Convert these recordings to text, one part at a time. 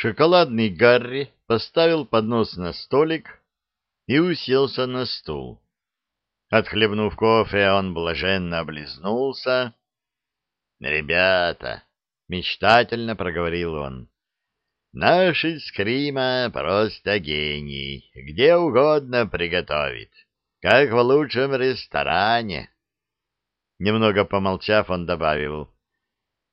Шоколадный Гарри поставил поднос на столик и уселся на стул. Отхлебнув кофе, он блаженно облизнулся. «Ребята!» — мечтательно проговорил он. «Наш Скрима просто гений, где угодно приготовит, как в лучшем ресторане». Немного помолчав, он добавил.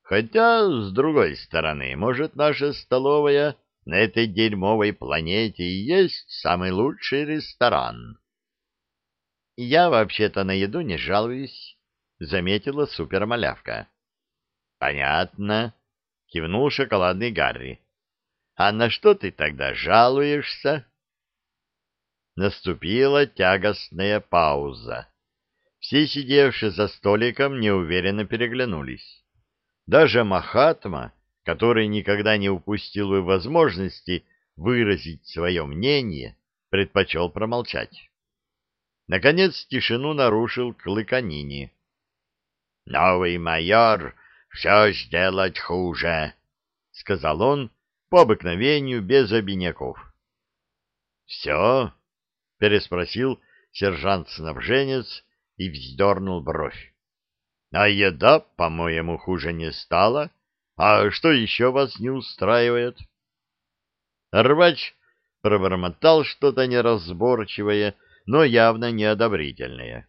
Хотя, с другой стороны, может, наша столовая на этой дерьмовой планете и есть самый лучший ресторан. — Я вообще-то на еду не жалуюсь, — заметила супермалявка. — Понятно, — кивнул шоколадный Гарри. — А на что ты тогда жалуешься? Наступила тягостная пауза. Все сидевшие за столиком неуверенно переглянулись. Даже Махатма, который никогда не упустил бы возможности выразить свое мнение, предпочел промолчать. Наконец тишину нарушил Клыканини. — Новый майор все сделать хуже, — сказал он по обыкновению без обиняков. — Все? — переспросил сержант-снабженец и вздернул бровь. А еда, по-моему, хуже не стала. А что еще вас не устраивает? Рвач пробормотал что-то неразборчивое, но явно неодобрительное.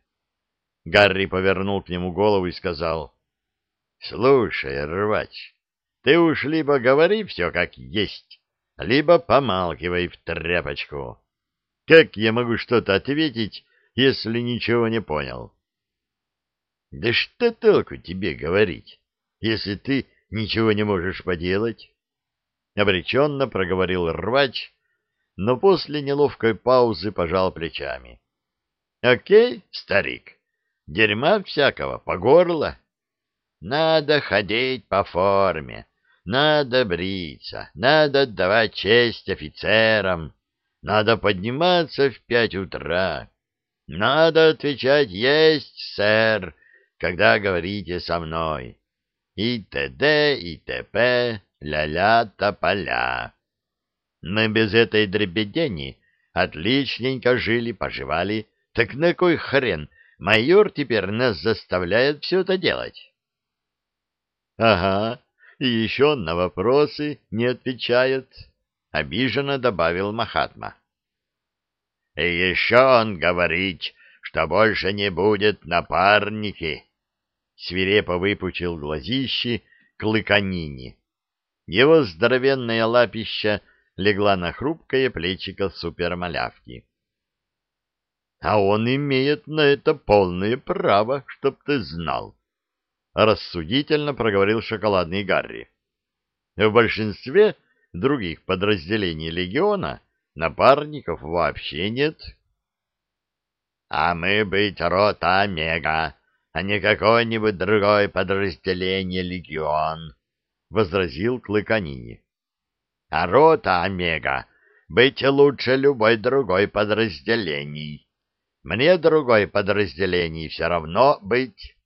Гарри повернул к нему голову и сказал, — Слушай, рвач, ты уж либо говори все как есть, либо помалкивай в тряпочку. Как я могу что-то ответить, если ничего не понял? — да что толку тебе говорить, если ты ничего не можешь поделать? Обреченно проговорил рвач, но после неловкой паузы пожал плечами. Окей, старик, дерьма всякого по горло. Надо ходить по форме, надо бриться, надо отдавать честь офицерам, надо подниматься в пять утра, надо отвечать «Есть, сэр», когда говорите со мной. И т.д., и т.п., ля-ля, тополя. Мы без этой дребедени отличненько жили-поживали. Так на кой хрен майор теперь нас заставляет все это делать? — Ага, и еще на вопросы не отвечает, — обиженно добавил Махатма. — И еще он говорит, что больше не будет напарники, свирепо выпучил глазищи клыканини. Его здоровенная лапища легла на хрупкое плечико супермалявки. — А он имеет на это полное право, чтоб ты знал, — рассудительно проговорил шоколадный Гарри. В большинстве других подразделений легиона напарников вообще нет. — А мы быть рота Омега, а не какое-нибудь другое подразделение легион, — возразил Клыканини. — А рота Омега быть лучше любой другой подразделений. Мне другой подразделений все равно быть.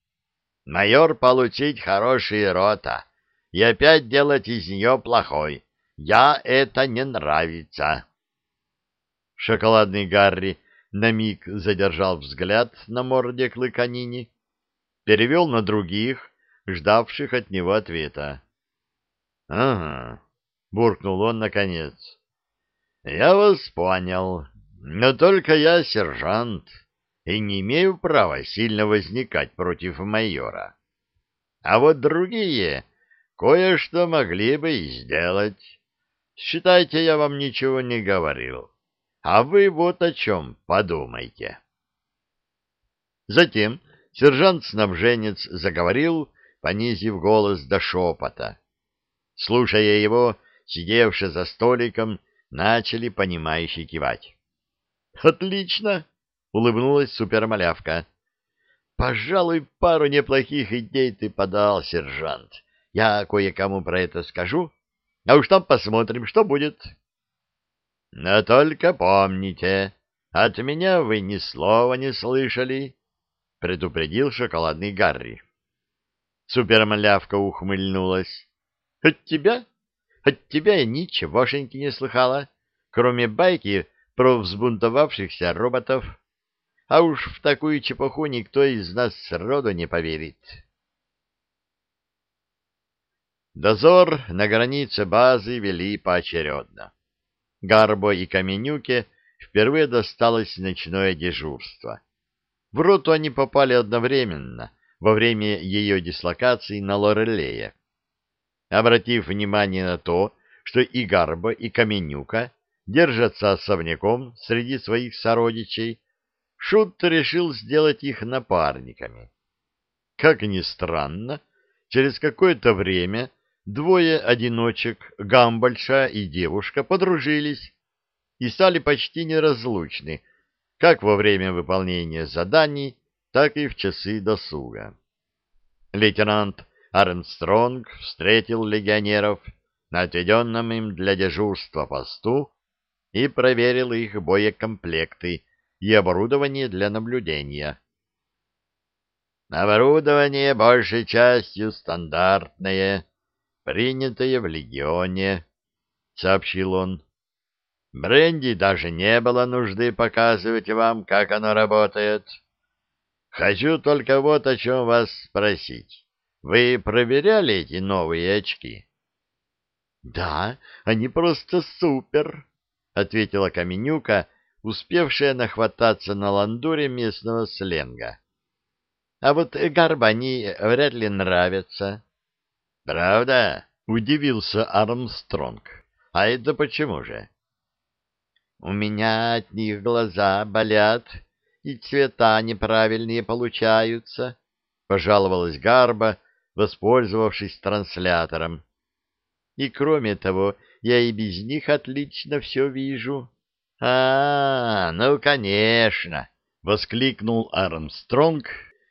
Майор получить хороший рота и опять делать из нее плохой. Я это не нравится. Шоколадный Гарри на миг задержал взгляд на морде Клыканини, перевел на других, ждавших от него ответа. — Ага, — буркнул он наконец. — Я вас понял, но только я сержант и не имею права сильно возникать против майора. А вот другие кое-что могли бы и сделать. Считайте, я вам ничего не говорил. А вы вот о чем подумайте. Затем Сержант-снабженец заговорил, понизив голос до шепота. Слушая его, сидевшие за столиком, начали понимающе кивать. — Отлично! — улыбнулась супермалявка. — Пожалуй, пару неплохих идей ты подал, сержант. Я кое-кому про это скажу, а уж там посмотрим, что будет. — Но только помните, от меня вы ни слова не слышали предупредил шоколадный Гарри. Супермалявка ухмыльнулась. — От тебя? От тебя я ничегошеньки не слыхала, кроме байки про взбунтовавшихся роботов. А уж в такую чепуху никто из нас сроду не поверит. Дозор на границе базы вели поочередно. Гарбо и Каменюке впервые досталось ночное дежурство. В роту они попали одновременно, во время ее дислокации на Лорелее. Обратив внимание на то, что и Гарбо, и Каменюка держатся особняком среди своих сородичей, Шут решил сделать их напарниками. Как ни странно, через какое-то время двое одиночек, Гамбольша и девушка, подружились и стали почти неразлучны, как во время выполнения заданий, так и в часы досуга. Лейтенант Армстронг встретил легионеров на отведенном им для дежурства посту и проверил их боекомплекты и оборудование для наблюдения. Оборудование большей частью стандартное, принятое в легионе, — сообщил он. Бренди даже не было нужды показывать вам, как оно работает. Хочу только вот о чем вас спросить. Вы проверяли эти новые очки? — Да, они просто супер, — ответила Каменюка, успевшая нахвататься на ландуре местного сленга. — А вот горбани вряд ли нравятся. — Правда? — удивился Армстронг. — А это почему же? — У меня от них глаза болят, и цвета неправильные получаются, — пожаловалась Гарба, воспользовавшись транслятором. — И кроме того, я и без них отлично все вижу. — А, ну, конечно! — воскликнул Армстронг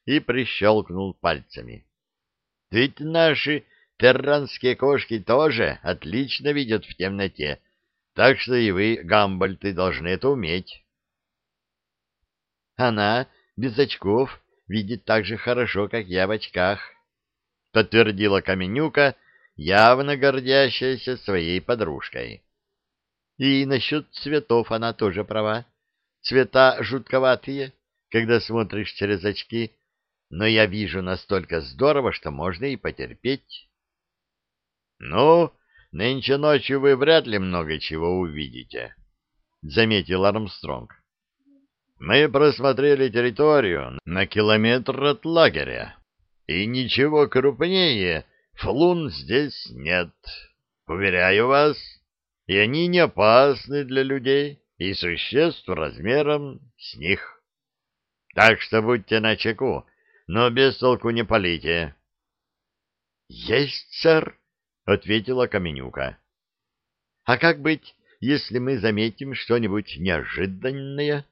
и прищелкнул пальцами. — Ведь наши терранские кошки тоже отлично видят в темноте, так что и вы, гамбольты, должны это уметь. Она без очков видит так же хорошо, как я в очках, — подтвердила Каменюка, явно гордящаяся своей подружкой. И насчет цветов она тоже права. Цвета жутковатые, когда смотришь через очки, но я вижу настолько здорово, что можно и потерпеть. — Ну, нынче ночью вы вряд ли много чего увидите, — заметил Армстронг. — Мы просмотрели территорию на километр от лагеря, и ничего крупнее флун здесь нет. Уверяю вас, и они не опасны для людей и существ размером с них. Так что будьте начеку, но без толку не полите. — Есть, сэр, — ответила Каменюка. — А как быть, если мы заметим что-нибудь неожиданное?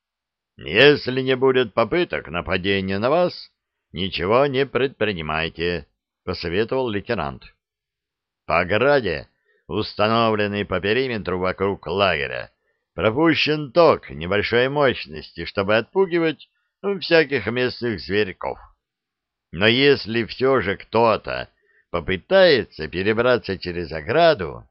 — Если не будет попыток нападения на вас, ничего не предпринимайте, — посоветовал лейтенант. — По ограде, установленный по периметру вокруг лагеря, пропущен ток небольшой мощности, чтобы отпугивать ну, всяких местных зверьков. Но если все же кто-то попытается перебраться через ограду,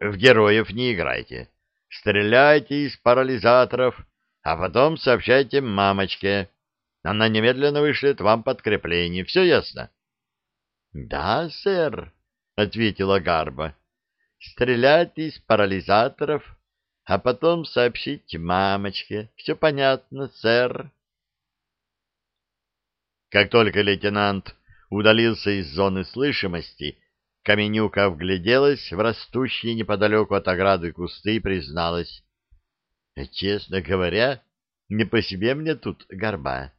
в героев не играйте. Стреляйте из парализаторов, а потом сообщайте мамочке. Она немедленно вышлет вам подкрепление. Все ясно? — Да, сэр, — ответила Гарба. — Стрелять из парализаторов, а потом сообщить мамочке. Все понятно, сэр. Как только лейтенант удалился из зоны слышимости, Каменюка вгляделась в растущие неподалеку от ограды кусты и призналась. — Честно говоря, не по себе мне тут горба.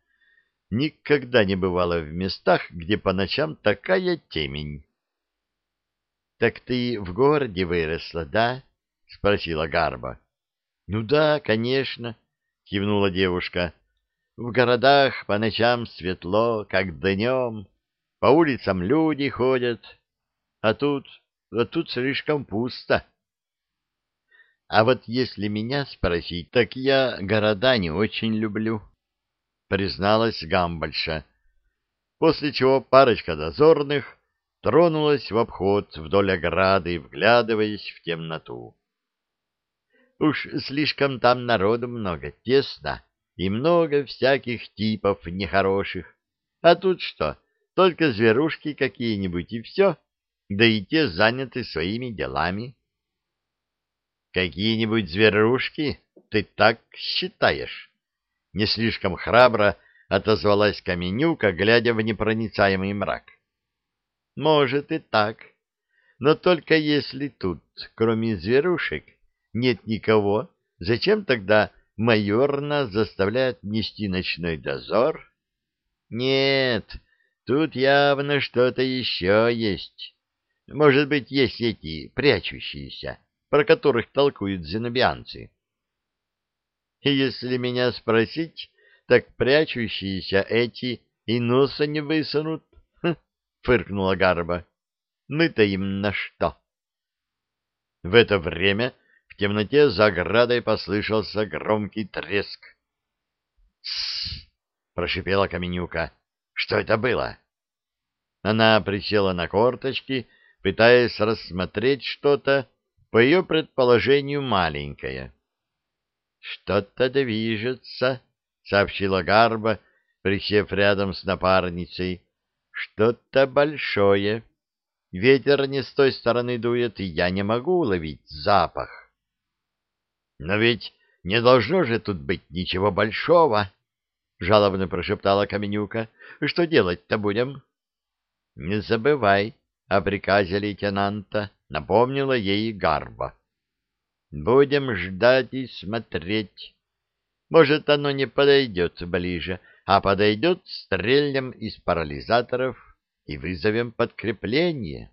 Никогда не бывало в местах, где по ночам такая темень. — Так ты в городе выросла, да? — спросила Гарба. — Ну да, конечно, — кивнула девушка. — В городах по ночам светло, как днем. По улицам люди ходят, а тут, а тут слишком пусто. А вот если меня спросить, так я города не очень люблю, — призналась Гамбольша. После чего парочка дозорных тронулась в обход вдоль ограды, вглядываясь в темноту. Уж слишком там народу много, тесно, и много всяких типов нехороших. А тут что, только зверушки какие-нибудь и все, да и те заняты своими делами. Какие-нибудь зверушки? Ты так считаешь? Не слишком храбро отозвалась Каменюка, глядя в непроницаемый мрак. Может и так, но только если тут, кроме зверушек, нет никого, зачем тогда майор нас заставляет нести ночной дозор? Нет, тут явно что-то еще есть. Может быть, есть эти прячущиеся, про которых толкуют зенобианцы. Если меня спросить, так прячущиеся эти и носа не высунут, хм, — фыркнула Гарба. — Мы-то им на что? В это время в темноте за оградой послышался громкий треск. Прошипела Каменюка. «Что это было?» Она присела на корточки, пытаясь рассмотреть что-то, по ее предположению, маленькое. «Что-то движется», — сообщила Гарба, присев рядом с напарницей. «Что-то большое. Ветер не с той стороны дует, и я не могу уловить запах». Но ведь не должно же тут быть ничего большого, — жалобно прошептала Каменюка. — Что делать-то будем? — Не забывай о приказе лейтенанта, — напомнила ей Гарба. — Будем ждать и смотреть. Может, оно не подойдет ближе, а подойдет, стрельнем из парализаторов и вызовем подкрепление.